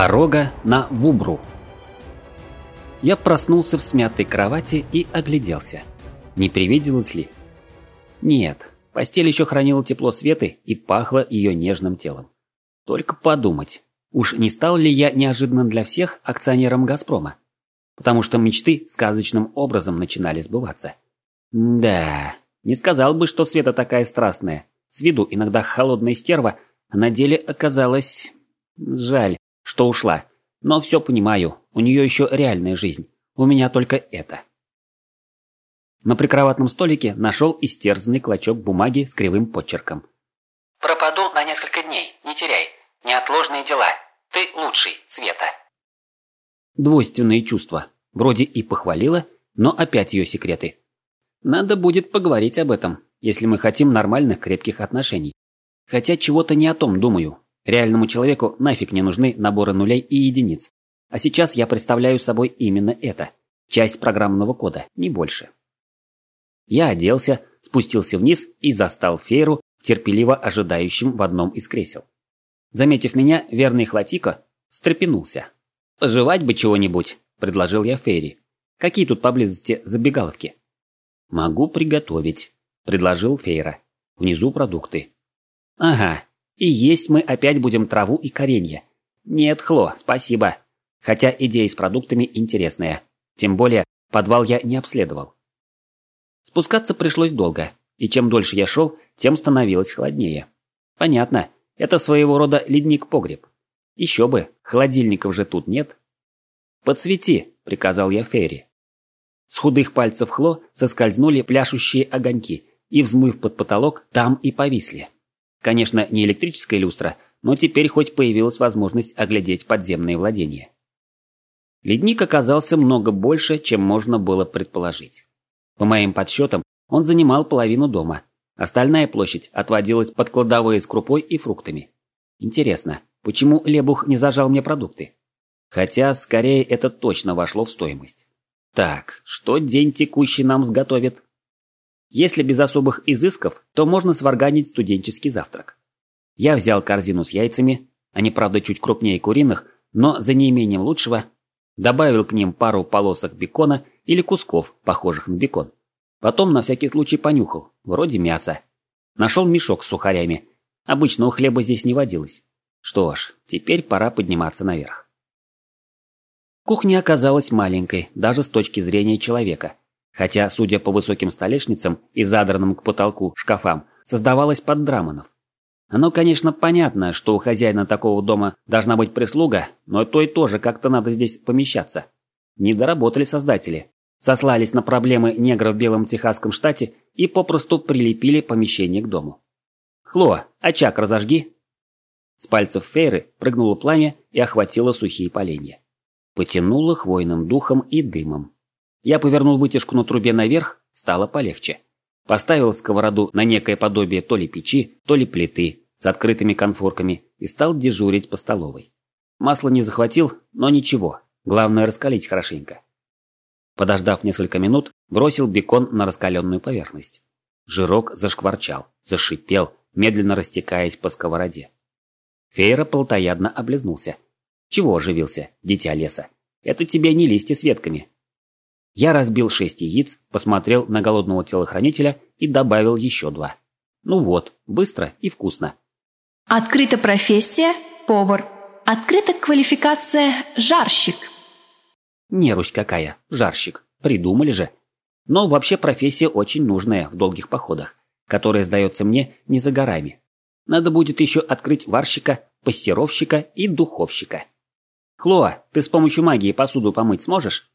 Дорога на Вубру. Я проснулся в смятой кровати и огляделся. Не привиделось ли? Нет, постель еще хранила тепло Светы и пахла ее нежным телом. Только подумать, уж не стал ли я неожиданно для всех акционером «Газпрома»? Потому что мечты сказочным образом начинали сбываться. Да, не сказал бы, что Света такая страстная. С виду иногда холодная стерва, а на деле оказалась... Жаль, что ушла. Но все понимаю, у нее еще реальная жизнь. У меня только это. На прикроватном столике нашел истерзанный клочок бумаги с кривым подчерком. «Пропаду на несколько дней, не теряй. Неотложные дела. Ты лучший, Света». Двойственные чувства. Вроде и похвалила, но опять ее секреты. Надо будет поговорить об этом, если мы хотим нормальных крепких отношений. Хотя чего-то не о том думаю. Реальному человеку нафиг не нужны наборы нулей и единиц. А сейчас я представляю собой именно это. Часть программного кода, не больше. Я оделся, спустился вниз и застал Фейру, терпеливо ожидающим в одном из кресел. Заметив меня, верный Хлатика встрепенулся. «Пожевать бы чего-нибудь», – предложил я Фейри. «Какие тут поблизости забегаловки?» «Могу приготовить», – предложил Фейра. «Внизу продукты». «Ага, и есть мы опять будем траву и коренья. Нет, Хло, спасибо. Хотя идея с продуктами интересная. Тем более, подвал я не обследовал. Спускаться пришлось долго, и чем дольше я шел, тем становилось холоднее. Понятно, это своего рода ледник-погреб. Еще бы, холодильников же тут нет. «Подсвети», — приказал я Ферри. С худых пальцев Хло соскользнули пляшущие огоньки, и, взмыв под потолок, там и повисли. Конечно, не электрическая люстра, но теперь хоть появилась возможность оглядеть подземные владения. Ледник оказался много больше, чем можно было предположить. По моим подсчетам, он занимал половину дома. Остальная площадь отводилась под кладовые с крупой и фруктами. Интересно, почему Лебух не зажал мне продукты? Хотя, скорее, это точно вошло в стоимость. Так, что день текущий нам сготовит? Если без особых изысков, то можно сварганить студенческий завтрак. Я взял корзину с яйцами, они, правда, чуть крупнее куриных, но за неимением лучшего, добавил к ним пару полосок бекона или кусков, похожих на бекон. Потом на всякий случай понюхал, вроде мяса. Нашел мешок с сухарями. Обычного хлеба здесь не водилось. Что ж, теперь пора подниматься наверх. Кухня оказалась маленькой, даже с точки зрения человека – Хотя, судя по высоким столешницам и задранным к потолку шкафам, создавалось под драманов. Оно, конечно, понятно, что у хозяина такого дома должна быть прислуга, но той тоже как-то надо здесь помещаться. Не доработали создатели. Сослались на проблемы негров в белом техасском штате и попросту прилепили помещение к дому. «Хло, очаг разожги!» С пальцев Фейры прыгнуло пламя и охватило сухие поленья. Потянуло хвойным духом и дымом. Я повернул вытяжку на трубе наверх, стало полегче. Поставил сковороду на некое подобие то ли печи, то ли плиты с открытыми конфорками и стал дежурить по столовой. Масло не захватил, но ничего, главное раскалить хорошенько. Подождав несколько минут, бросил бекон на раскаленную поверхность. Жирок зашкварчал, зашипел, медленно растекаясь по сковороде. Фейра полтоядно облизнулся. Чего оживился, дитя леса? Это тебе не листья с ветками, я разбил шесть яиц, посмотрел на голодного телохранителя и добавил еще два. Ну вот, быстро и вкусно. Открыта профессия – повар. Открыта квалификация – жарщик. Нерусь какая, жарщик. Придумали же. Но вообще профессия очень нужная в долгих походах, которая, сдается мне, не за горами. Надо будет еще открыть варщика, пассеровщика и духовщика. Хлоа, ты с помощью магии посуду помыть сможешь?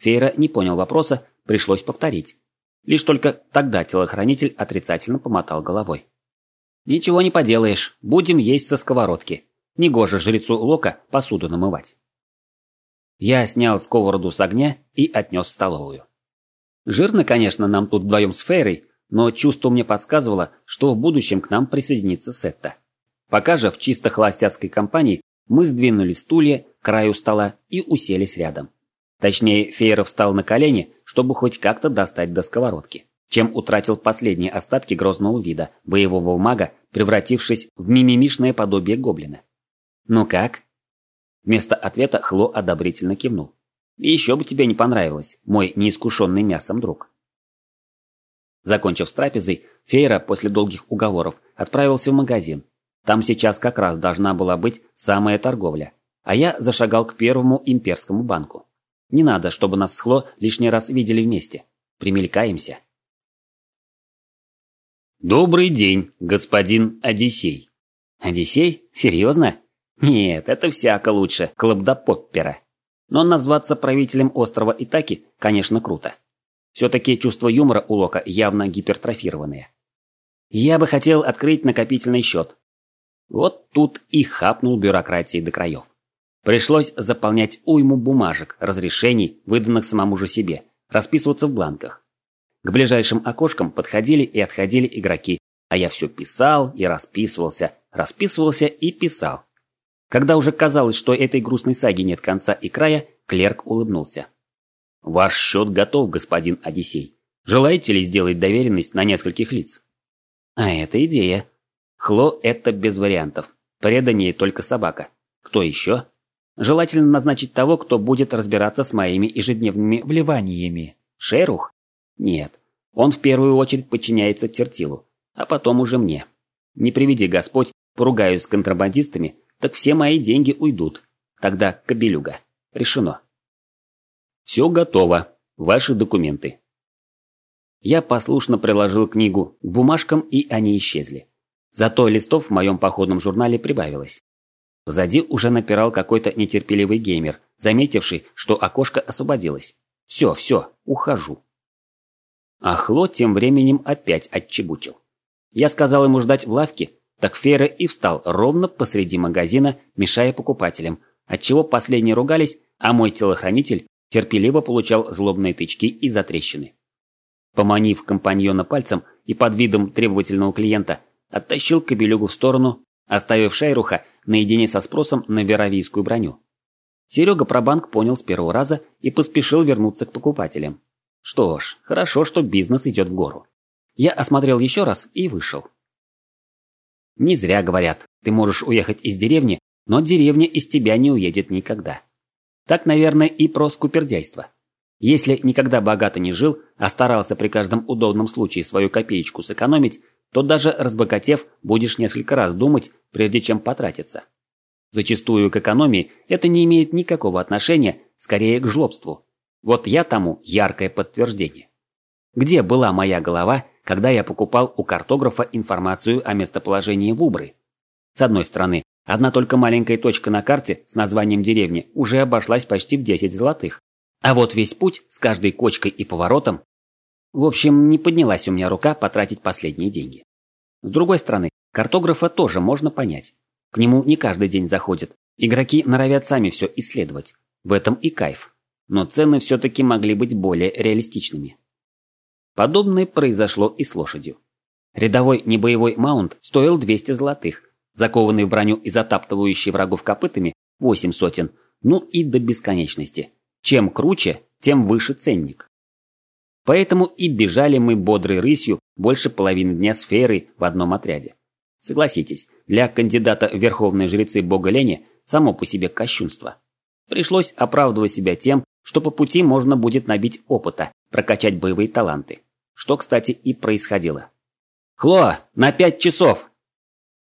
Фейра не понял вопроса, пришлось повторить. Лишь только тогда телохранитель отрицательно помотал головой. «Ничего не поделаешь, будем есть со сковородки. Негоже жрецу Лока посуду намывать». Я снял сковороду с огня и отнес в столовую. Жирно, конечно, нам тут вдвоем с Фейрой, но чувство мне подсказывало, что в будущем к нам присоединится Сетта. Пока же в чисто холостяцкой компании мы сдвинули стулья к краю стола и уселись рядом. Точнее, Фейеров встал на колени, чтобы хоть как-то достать до сковородки, чем утратил последние остатки грозного вида, боевого мага, превратившись в мимимишное подобие гоблина. «Ну как?» Вместо ответа Хло одобрительно кивнул. Еще бы тебе не понравилось, мой неискушенный мясом друг. Закончив с трапезой, Фейра после долгих уговоров отправился в магазин. Там сейчас как раз должна была быть самая торговля. А я зашагал к первому имперскому банку. Не надо, чтобы нас с Хло лишний раз видели вместе. Примелькаемся. «Добрый день, господин Одиссей». «Одиссей? Серьезно?» «Нет, это всяко лучше Клабдопоппера. Но назваться правителем острова Итаки, конечно, круто. Все-таки чувство юмора у Лока явно гипертрофированное. Я бы хотел открыть накопительный счет. Вот тут и хапнул бюрократии до краев. Пришлось заполнять уйму бумажек, разрешений, выданных самому же себе, расписываться в бланках. К ближайшим окошкам подходили и отходили игроки, а я все писал и расписывался, расписывался и писал. Когда уже казалось, что этой грустной саги нет конца и края, клерк улыбнулся. «Ваш счет готов, господин Одиссей. Желаете ли сделать доверенность на нескольких лиц?» «А это идея. Хло – это без вариантов. Преданнее только собака. Кто еще?» «Желательно назначить того, кто будет разбираться с моими ежедневными вливаниями. Шерух? Нет. Он в первую очередь подчиняется Тертилу, а потом уже мне. Не приведи Господь, поругаюсь с контрабандистами, так все мои деньги уйдут. Тогда кобелюга. Решено. Все готово. Ваши документы. Я послушно приложил книгу к бумажкам, и они исчезли. Зато листов в моем походном журнале прибавилось. Позади уже напирал какой-то нетерпеливый геймер, заметивший, что окошко освободилось. Все, все, ухожу. Ахло тем временем опять отчебучил. Я сказал ему ждать в лавке, так Фейра и встал ровно посреди магазина, мешая покупателям, отчего последние ругались, а мой телохранитель терпеливо получал злобные тычки и затрещины. Поманив компаньона пальцем и под видом требовательного клиента, оттащил кобелюгу в сторону, оставив Шайруха наедине со спросом на веровийскую броню. Серега про банк понял с первого раза и поспешил вернуться к покупателям. Что ж, хорошо, что бизнес идет в гору. Я осмотрел еще раз и вышел. Не зря говорят, ты можешь уехать из деревни, но деревня из тебя не уедет никогда. Так, наверное, и про скупердяйство. Если никогда богато не жил, а старался при каждом удобном случае свою копеечку сэкономить, то даже разбогатев, будешь несколько раз думать, прежде чем потратиться. Зачастую к экономии это не имеет никакого отношения, скорее к жлобству. Вот я тому яркое подтверждение. Где была моя голова, когда я покупал у картографа информацию о местоположении Вубры. С одной стороны, одна только маленькая точка на карте с названием деревни уже обошлась почти в 10 золотых. А вот весь путь с каждой кочкой и поворотом... В общем, не поднялась у меня рука потратить последние деньги. С другой стороны, картографа тоже можно понять. К нему не каждый день заходят. Игроки норовят сами все исследовать. В этом и кайф. Но цены все-таки могли быть более реалистичными. Подобное произошло и с лошадью. Рядовой небоевой маунт стоил 200 золотых, закованный в броню и затаптывающий врагов копытами – 8 сотен, ну и до бесконечности. Чем круче, тем выше ценник. Поэтому и бежали мы бодрой рысью больше половины дня с фейрой в одном отряде. Согласитесь, для кандидата в верховные жрецы бога лени само по себе кощунство. Пришлось оправдывать себя тем, что по пути можно будет набить опыта, прокачать боевые таланты. Что, кстати, и происходило. «Хло, на пять часов!»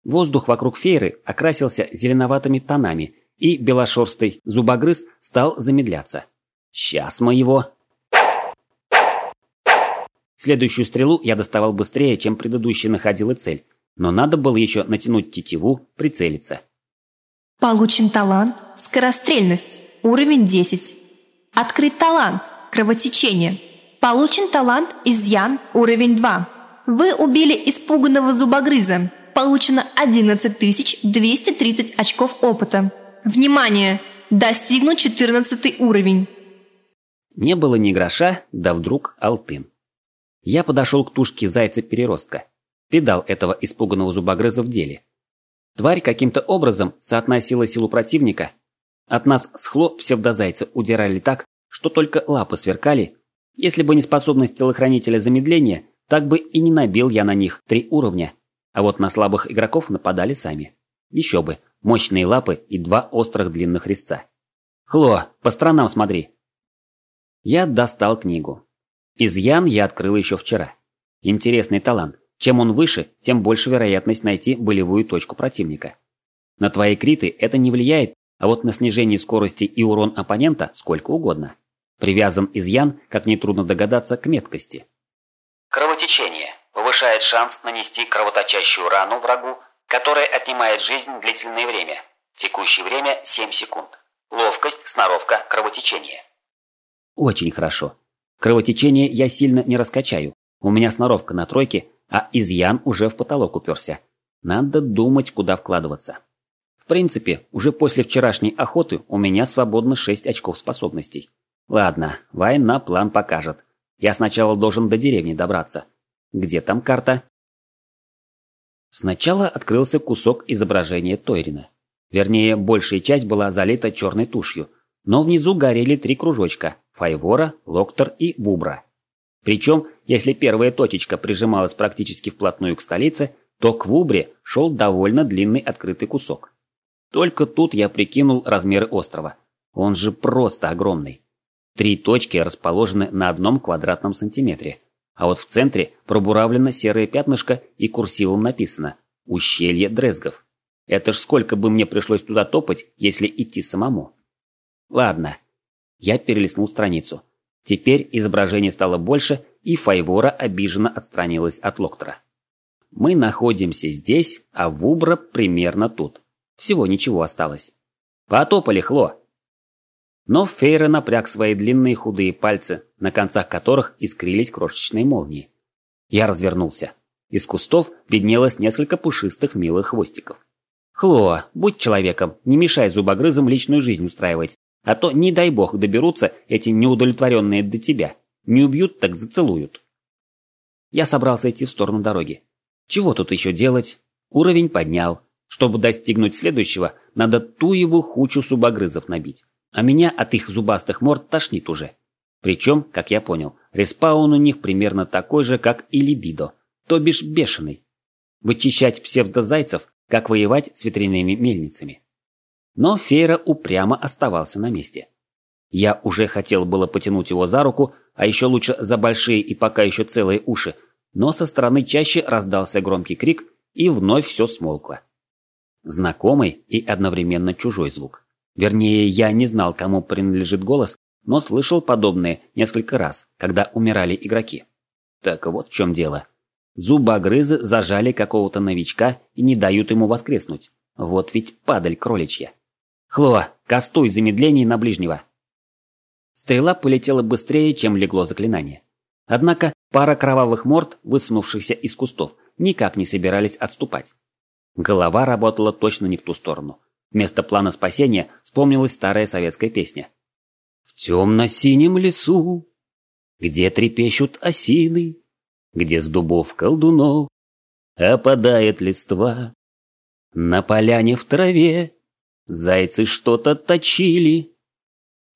Воздух вокруг фейры окрасился зеленоватыми тонами, и белошерстый зубогрыз стал замедляться. «Сейчас мы его...» Следующую стрелу я доставал быстрее, чем предыдущая находила цель, но надо было еще натянуть тетиву, прицелиться. Получен талант «Скорострельность», уровень 10. Открыт талант «Кровотечение», Получен талант «Изъян» уровень 2. Вы убили испуганного зубогрыза. Получено 11 230 очков опыта. Внимание! Достигнут 14 уровень. Не было ни гроша, да вдруг алтын. Я подошел к тушке зайца-переростка. Видал этого испуганного зубогрыза в деле. Тварь каким-то образом соотносила силу противника. От нас с Хло псевдозайца удирали так, что только лапы сверкали, если бы не способность телохранителя замедления, так бы и не набил я на них три уровня. А вот на слабых игроков нападали сами. Еще бы, мощные лапы и два острых длинных резца. «Хло, по сторонам смотри!» Я достал книгу. Изъян я открыл еще вчера. Интересный талант. Чем он выше, тем больше вероятность найти болевую точку противника. На твои криты это не влияет, а вот на снижение скорости и урон оппонента сколько угодно. Привязан изъян, как нетрудно догадаться, к меткости. Кровотечение. Повышает шанс нанести кровоточащую рану врагу, которая отнимает жизнь длительное время. Текущее время 7 секунд. Ловкость, сноровка, кровотечение. Очень хорошо. Кровотечение я сильно не раскачаю. У меня сноровка на тройке, а изъян уже в потолок уперся. Надо думать, куда вкладываться. В принципе, уже после вчерашней охоты у меня свободно 6 очков способностей. Ладно, война план покажет. Я сначала должен до деревни добраться. Где там карта? Сначала открылся кусок изображения Тойрина. Вернее, большая часть была залита черной тушью, но внизу горели три кружочка – Файвора, Локтор и Вубра. Причем, если первая точечка прижималась практически вплотную к столице, то к Вубре шел довольно длинный открытый кусок. Только тут я прикинул размеры острова. Он же просто огромный. Три точки расположены на одном квадратном сантиметре, а вот в центре пробуравлено серое пятнышко и курсивом написано «Ущелье Дрезгов». Это ж сколько бы мне пришлось туда топать, если идти самому. Ладно. Я перелистнул страницу. Теперь изображение стало больше, и Файвора обиженно отстранилась от Локтора. Мы находимся здесь, а Вубра примерно тут. Всего ничего осталось. Потопали, Хло. Но Фейра напряг свои длинные худые пальцы, на концах которых искрились крошечные молнии. Я развернулся. Из кустов виднелось несколько пушистых милых хвостиков. Хлоа, будь человеком, не мешай зубогрызам личную жизнь устраивать, а то, не дай бог, доберутся эти неудовлетворенные до тебя. Не убьют, так зацелуют. Я собрался идти в сторону дороги. Чего тут еще делать? Уровень поднял. Чтобы достигнуть следующего, надо ту его хучу зубогрызов набить. А меня от их зубастых морд тошнит уже. Причем, как я понял, респаун у них примерно такой же, как и либидо, то бишь бешеный. Вычищать псевдозайцев как воевать с ветряными мельницами. Но Фейра упрямо оставался на месте. Я уже хотел было потянуть его за руку, а еще лучше за большие и пока еще целые уши, но со стороны чаще раздался громкий крик, и вновь все смолкло. Знакомый и одновременно чужой звук. Вернее, я не знал, кому принадлежит голос, но слышал подобное несколько раз, когда умирали игроки. Так вот в чем дело. Зубогрызы зажали какого-то новичка и не дают ему воскреснуть. Вот ведь падаль кроличья. Хлоа, кастуй замедление на ближнего. Стрела полетела быстрее, чем легло заклинание. Однако пара кровавых морд, высунувшихся из кустов, никак не собирались отступать. Голова работала точно не в ту сторону. Вместо плана спасения вспомнилась старая советская песня. «В темно-синем лесу, где трепещут осины, где с дубов колдунов опадает листва. На поляне в траве зайцы что-то точили.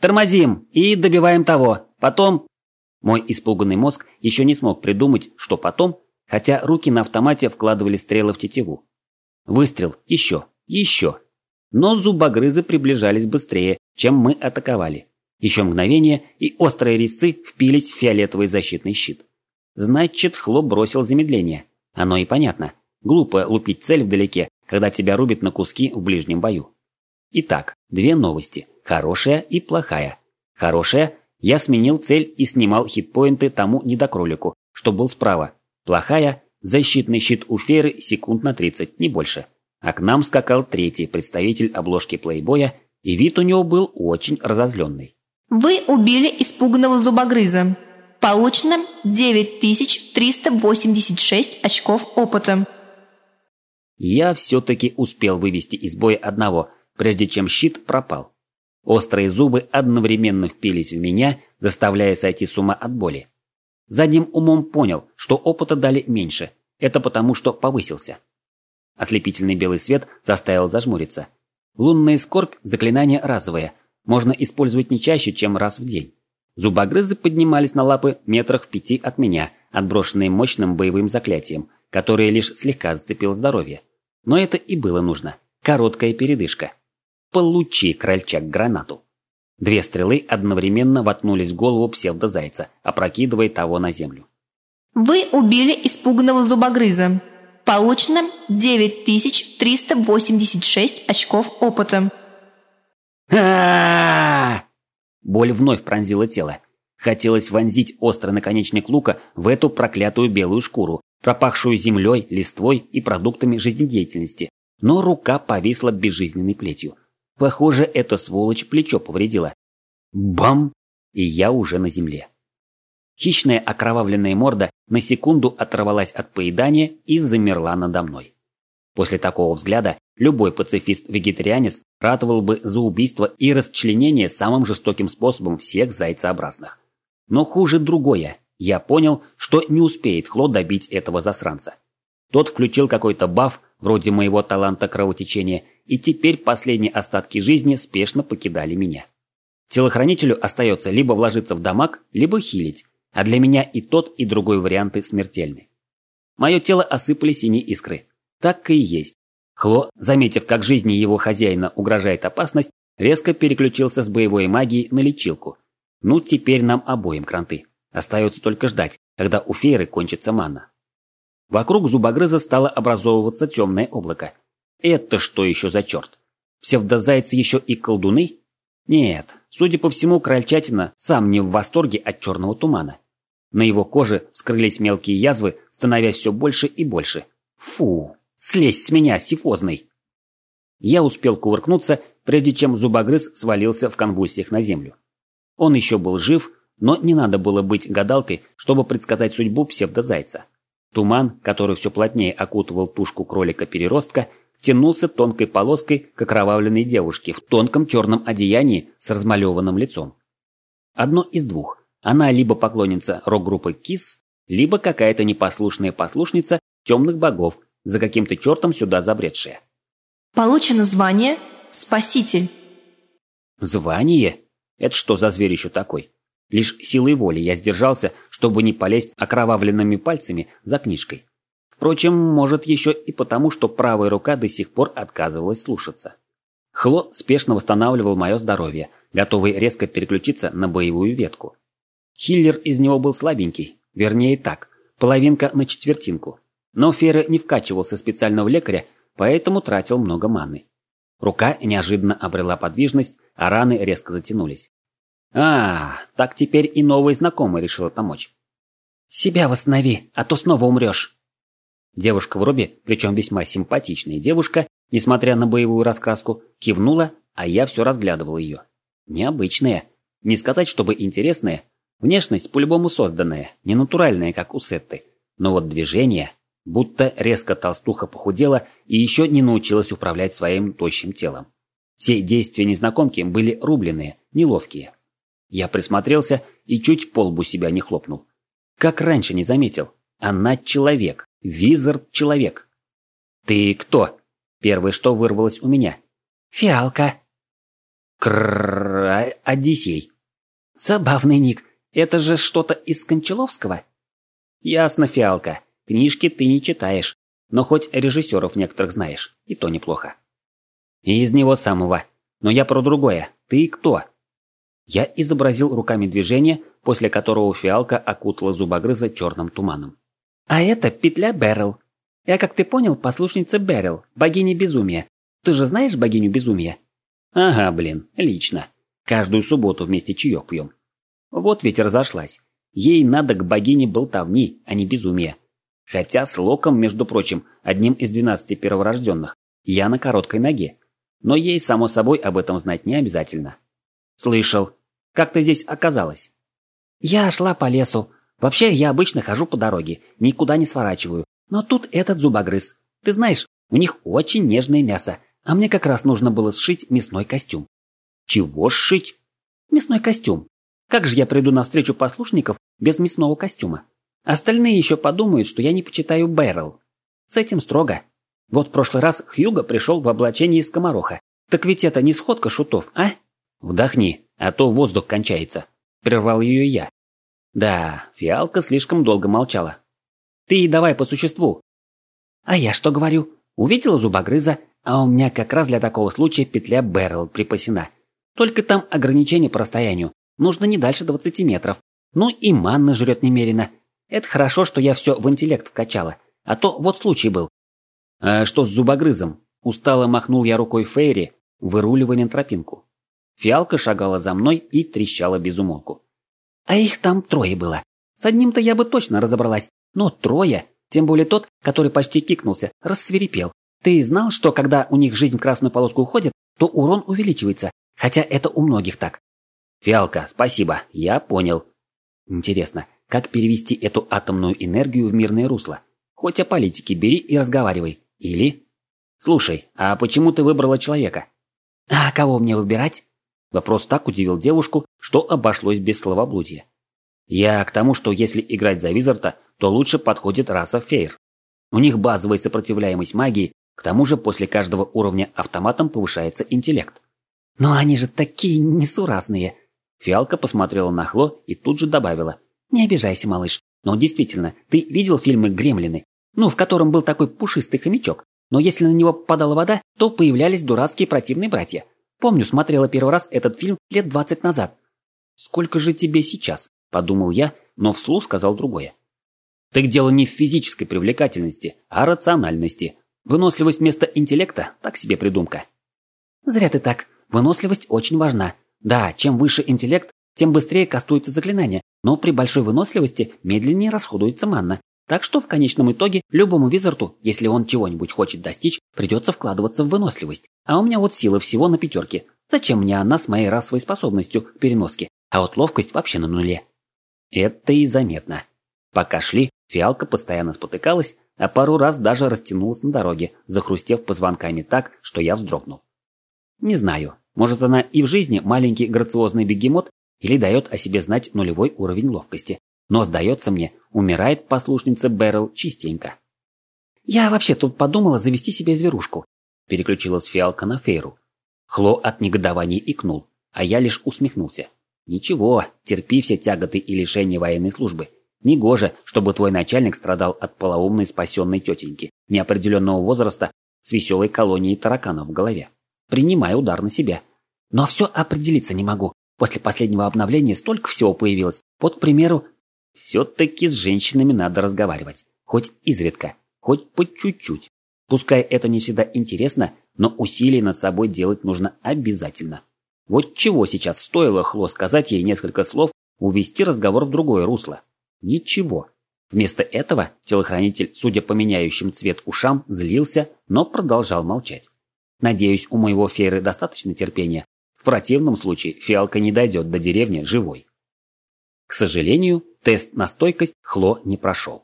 Тормозим и добиваем того. Потом... Мой испуганный мозг еще не смог придумать, что потом, хотя руки на автомате вкладывали стрелы в тетиву. Выстрел. Еще. Еще. Но зубогрызы приближались быстрее, чем мы атаковали. Еще мгновение, и острые резцы впились в фиолетовый защитный щит. Значит, Хлоп бросил замедление. Оно и понятно. Глупо лупить цель вдалеке, когда тебя рубит на куски в ближнем бою. Итак, две новости. Хорошая и плохая. Хорошая – я сменил цель и снимал хитпоинты тому недокролику, что был справа. Плохая – защитный щит у Феры секунд на 30, не больше. А к нам скакал третий представитель обложки плейбоя, и вид у него был очень разозленный. Вы убили испуганного зубогрыза. Получено 9386 очков опыта. Я все-таки успел вывести из боя одного, прежде чем щит пропал. Острые зубы одновременно впились в меня, заставляя сойти с ума от боли. Задним умом понял, что опыта дали меньше. Это потому, что повысился. Ослепительный белый свет заставил зажмуриться. Лунная скорбь – заклинание разовое. Можно использовать не чаще, чем раз в день. Зубогрызы поднимались на лапы метрах в пяти от меня, отброшенные мощным боевым заклятием, которое лишь слегка зацепило здоровье. Но это и было нужно. Короткая передышка. Получи, крольчак, гранату. Две стрелы одновременно воткнулись в голову псевдозайца, опрокидывая того на землю. Вы убили испуганного зубогрыза. Получено 9386 очков опыта. а Боль вновь пронзила тело. Хотелось вонзить острый наконечник лука в эту проклятую белую шкуру, пропахшую землей, листвой и продуктами жизнедеятельности. Но рука повисла безжизненной плетью. Похоже, эта сволочь плечо повредила. Бам! И я уже на земле. Хищная окровавленная морда на секунду оторвалась от поедания и замерла надо мной. После такого взгляда любой пацифист-вегетарианец ратовал бы за убийство и расчленение самым жестоким способом всех зайцеобразных. Но хуже другое. Я понял, что не успеет Хло добить этого засранца. Тот включил какой-то баф, вроде моего таланта кровотечения, и теперь последние остатки жизни спешно покидали меня. Телохранителю остается либо вложиться в дамаг, либо хилить, а для меня и тот, и другой варианты смертельны. Мое тело осыпали синие искры. Так и есть. Хло, заметив, как жизни его хозяина угрожает опасность, резко переключился с боевой магии на лечилку. Ну, теперь нам обоим кранты. Остается только ждать, когда у фееры кончится мана. Вокруг зубогрыза стало образовываться темное облако. Это что еще за черт? Псевдозайцы еще и колдуны? Нет, судя по всему, крольчатина сам не в восторге от черного тумана. На его коже вскрылись мелкие язвы, становясь все больше и больше. Фу, слезь с меня, сифозный! Я успел кувыркнуться, прежде чем зубогрыз свалился в конвульсиях на землю. Он еще был жив, но не надо было быть гадалкой, чтобы предсказать судьбу псевдозайца. Туман, который все плотнее окутывал тушку кролика-переростка, тянулся тонкой полоской к окровавленной девушке в тонком черном одеянии с размалеванным лицом. Одно из двух. Она либо поклонница рок-группы KISS, либо какая-то непослушная послушница темных богов, за каким-то чертом сюда забредшая. Получено звание «Спаситель». Звание? Это что за зверь еще такой? Лишь силой воли я сдержался, чтобы не полезть окровавленными пальцами за книжкой. Впрочем, может еще и потому, что правая рука до сих пор отказывалась слушаться. Хло спешно восстанавливал мое здоровье, готовый резко переключиться на боевую ветку. Хиллер из него был слабенький, вернее так, половинка на четвертинку. Но Фера не вкачивался специального лекаря, поэтому тратил много маны. Рука неожиданно обрела подвижность, а раны резко затянулись. А, так теперь и новый знакомый решил помочь. «Себя восстанови, а то снова умрешь!» Девушка в робе, причем весьма симпатичная девушка, несмотря на боевую раскраску, кивнула, а я все разглядывал ее. Необычная. Не сказать, чтобы интересная, Внешность по-любому созданная, не натуральная, как у Сетты. Но вот движение, будто резко толстуха похудела и еще не научилась управлять своим тощим телом. Все действия незнакомки были рубленые, неловкие. Я присмотрелся и чуть по лбу себя не хлопнул. Как раньше не заметил. Она человек. Визард-человек. «Ты кто?» Первое, что вырвалось у меня. «Фиалка». Крррр, а, Одиссей. Забавный ник. Это же что-то из Кончаловского? Ясно, фиалка. Книжки ты не читаешь, но хоть режиссеров некоторых знаешь, и то неплохо. И из него самого. Но я про другое. Ты кто? Я изобразил руками движение, после которого фиалка окутала зубогрыза черным туманом. А это петля Берл. Я, как ты понял, послушница Берл, богиня безумия. Ты же знаешь богиню безумия? Ага, блин, лично. Каждую субботу вместе чаек пьем. Вот ведь разошлась. Ей надо к богине болтовни, а не безумия. Хотя с Локом, между прочим, одним из двенадцати перворожденных, я на короткой ноге. Но ей, само собой, об этом знать не обязательно. Слышал. Как ты здесь оказалась? Я шла по лесу. Вообще, я обычно хожу по дороге, никуда не сворачиваю. Но тут этот зубогрыз. Ты знаешь, у них очень нежное мясо, а мне как раз нужно было сшить мясной костюм. Чего сшить? Мясной костюм. Как же я приду на встречу послушников без мясного костюма? Остальные еще подумают, что я не почитаю Бэррел. С этим строго. Вот в прошлый раз Хьюго пришел в облачении скомороха. Так ведь это не сходка шутов, а? Вдохни, а то воздух кончается. Прервал ее я. Да, фиалка слишком долго молчала. Ты давай по существу. А я что говорю? Увидела зубогрыза, А у меня как раз для такого случая петля Беррел припасена. Только там ограничение по расстоянию. Нужно не дальше 20 метров. Ну и манна жрет немерено. Это хорошо, что я все в интеллект вкачала. А то вот случай был. А что с зубогрызом? Устало махнул я рукой Фейри, выруливая на тропинку. Фиалка шагала за мной и трещала без умолку. А их там трое было. С одним-то я бы точно разобралась, но трое, тем более тот, который почти кикнулся, рассверепел. Ты знал, что когда у них жизнь в красную полоску уходит, то урон увеличивается, хотя это у многих так. Фиалка, спасибо, я понял. Интересно, как перевести эту атомную энергию в мирное русло? Хоть о политике бери и разговаривай. Или... Слушай, а почему ты выбрала человека? А кого мне выбирать? Вопрос так удивил девушку, что обошлось без словоблудия. Я к тому, что если играть за Визарта, то лучше подходит раса Фейр. У них базовая сопротивляемость магии, к тому же после каждого уровня автоматом повышается интеллект. Но они же такие несуразные. Фиалка посмотрела на Хло и тут же добавила. Не обижайся, малыш. Но действительно, ты видел фильмы «Гремлины»? Ну, в котором был такой пушистый хомячок. Но если на него попадала вода, то появлялись дурацкие противные братья. Помню, смотрела первый раз этот фильм лет 20 назад. «Сколько же тебе сейчас?» – подумал я, но вслух сказал другое. «Так дело не в физической привлекательности, а рациональности. Выносливость вместо интеллекта – так себе придумка». «Зря ты так. Выносливость очень важна. Да, чем выше интеллект, тем быстрее кастуется заклинание, но при большой выносливости медленнее расходуется манна. Так что в конечном итоге любому визарту, если он чего-нибудь хочет достичь, придется вкладываться в выносливость. А у меня вот сила всего на пятерке. Зачем мне она с моей расовой способностью переноски? А вот ловкость вообще на нуле. Это и заметно. Пока шли, фиалка постоянно спотыкалась, а пару раз даже растянулась на дороге, захрустев позвонками так, что я вздрогнул. Не знаю, может она и в жизни маленький грациозный бегемот или дает о себе знать нулевой уровень ловкости. Но, сдается мне, умирает послушница Берл частенько. «Я вообще тут подумала завести себе зверушку», – переключилась фиалка на Фейру. Хло от негодования икнул, а я лишь усмехнулся. «Ничего, терпи все тяготы и лишения военной службы. Негоже, чтобы твой начальник страдал от полоумной спасенной тетеньки, неопределенного возраста, с веселой колонией тараканов в голове. Принимай удар на себя. Но все определиться не могу. После последнего обновления столько всего появилось. Вот, к примеру, все-таки с женщинами надо разговаривать. Хоть изредка, хоть по чуть-чуть. Пускай это не всегда интересно, но усилий над собой делать нужно обязательно. Вот чего сейчас стоило Хло сказать ей несколько слов, увести разговор в другое русло. Ничего. Вместо этого телохранитель, судя по меняющим цвет ушам, злился, но продолжал молчать. Надеюсь, у моего фейры достаточно терпения. В противном случае фиалка не дойдет до деревни живой. К сожалению, тест на стойкость Хло не прошел.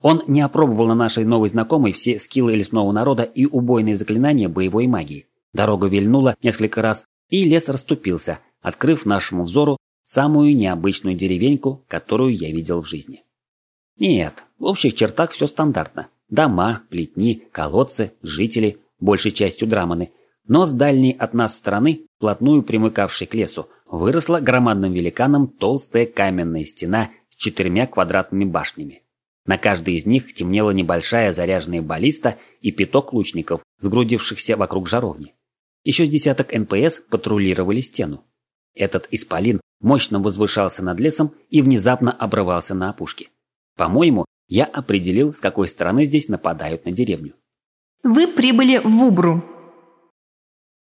Он не опробовал на нашей новой знакомой все скиллы лесного народа и убойные заклинания боевой магии. Дорога вильнула несколько раз, и лес расступился, открыв нашему взору самую необычную деревеньку, которую я видел в жизни. Нет, в общих чертах все стандартно. Дома, плетни, колодцы, жители, большей частью драманы. Но с дальней от нас стороны, плотную примыкавшей к лесу, выросла громадным великаном толстая каменная стена четырьмя квадратными башнями. На каждой из них темнела небольшая заряженная баллиста и пяток лучников, сгрудившихся вокруг жаровни. Еще с десяток НПС патрулировали стену. Этот исполин мощно возвышался над лесом и внезапно обрывался на опушке. По-моему, я определил, с какой стороны здесь нападают на деревню. Вы прибыли в Убру.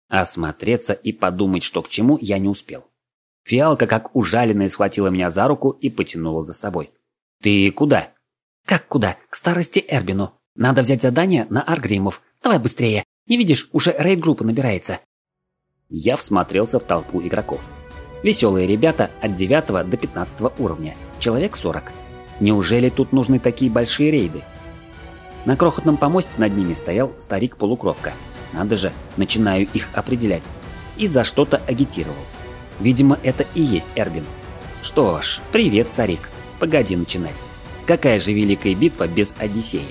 Осмотреться и подумать, что к чему, я не успел. Фиалка, как ужаленная, схватила меня за руку и потянула за собой. «Ты куда?» «Как куда? К старосте Эрбину. Надо взять задание на Аргримов. Давай быстрее. Не видишь, уже рейд-группа набирается». Я всмотрелся в толпу игроков. Веселые ребята от 9 до 15 уровня. Человек 40. Неужели тут нужны такие большие рейды? На крохотном помосте над ними стоял старик-полукровка. Надо же, начинаю их определять. И за что-то агитировал. Видимо, это и есть Эрбин. Что ж, привет, старик. Погоди начинать. Какая же великая битва без Одиссея?